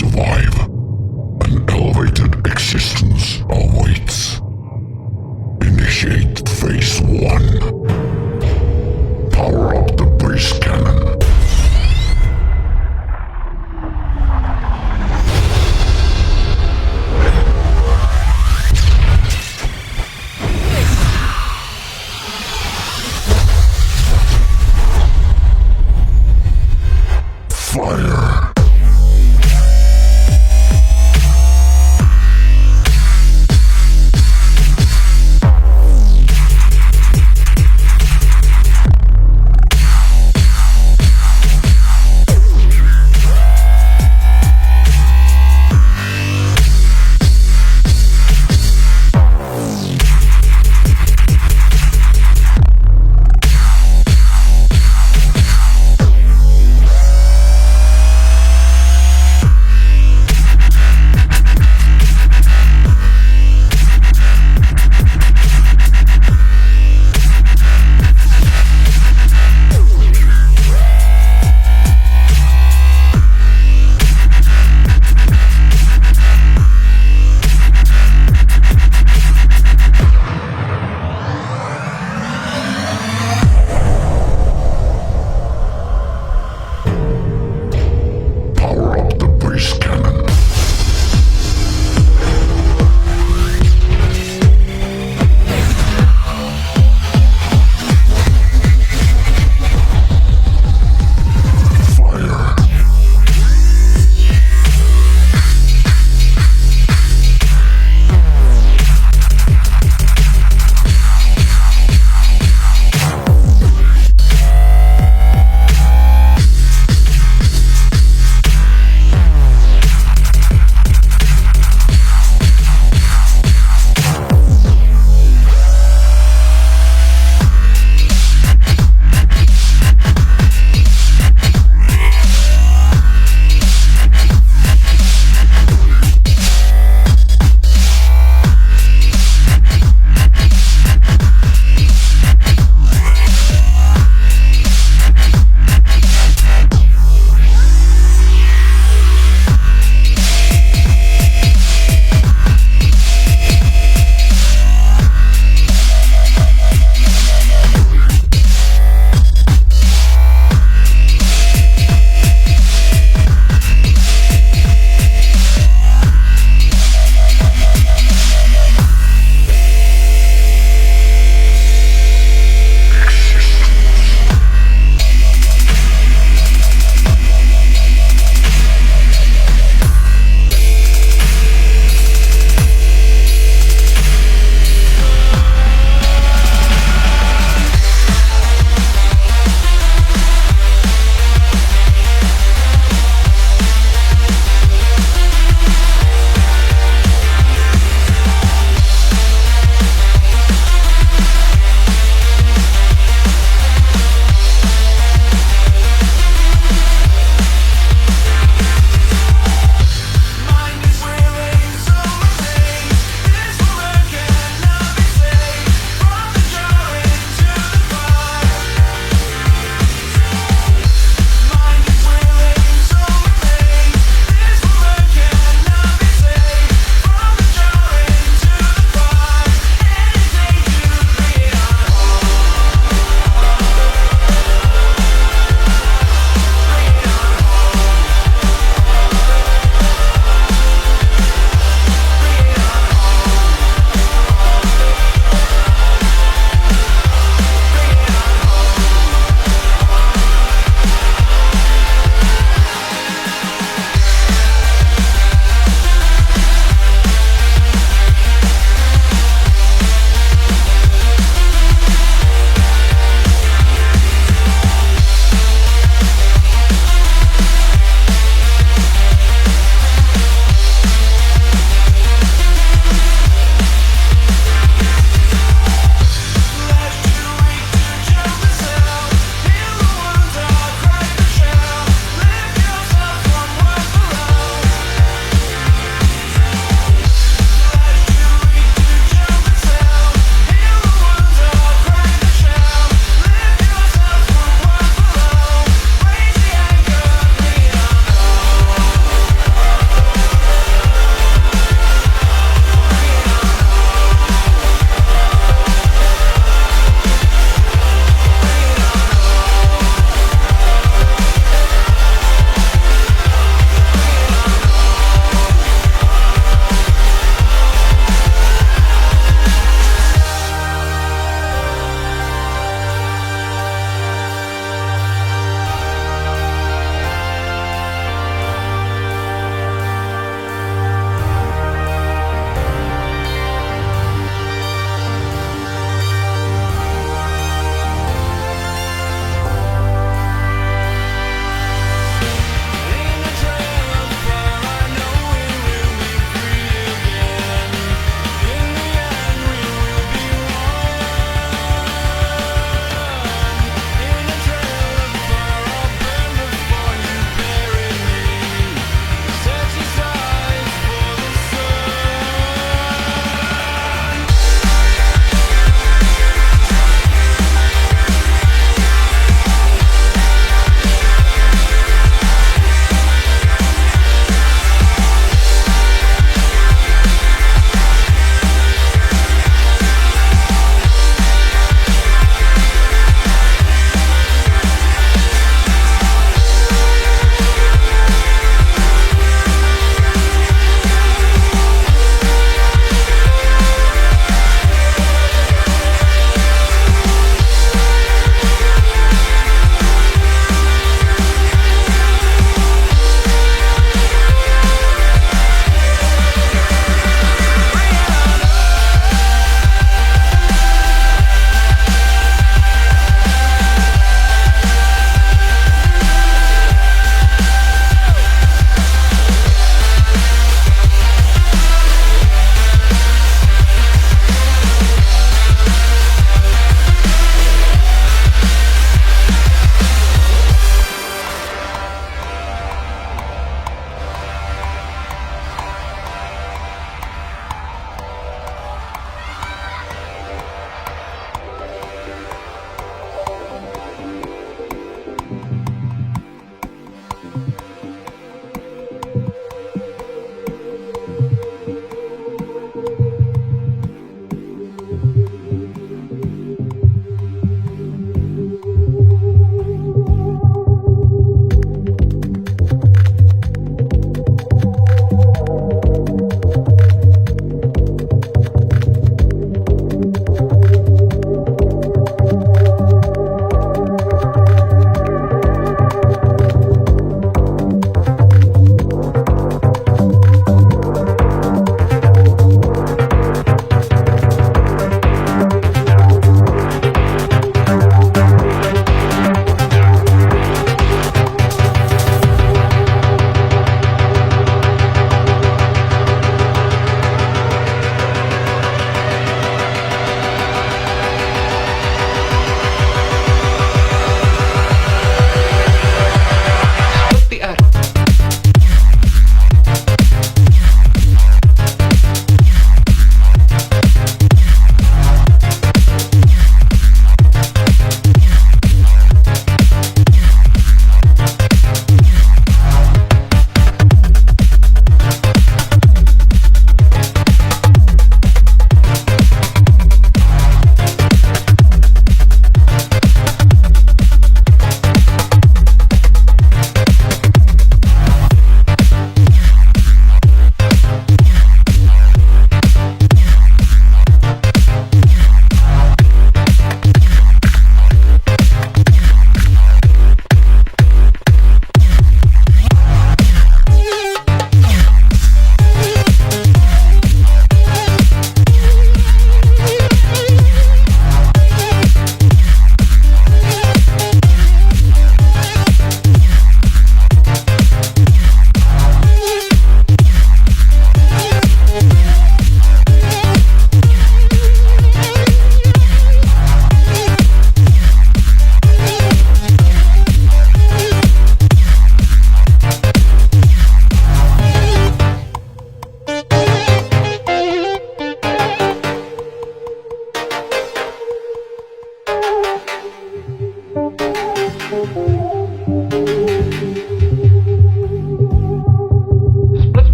survive.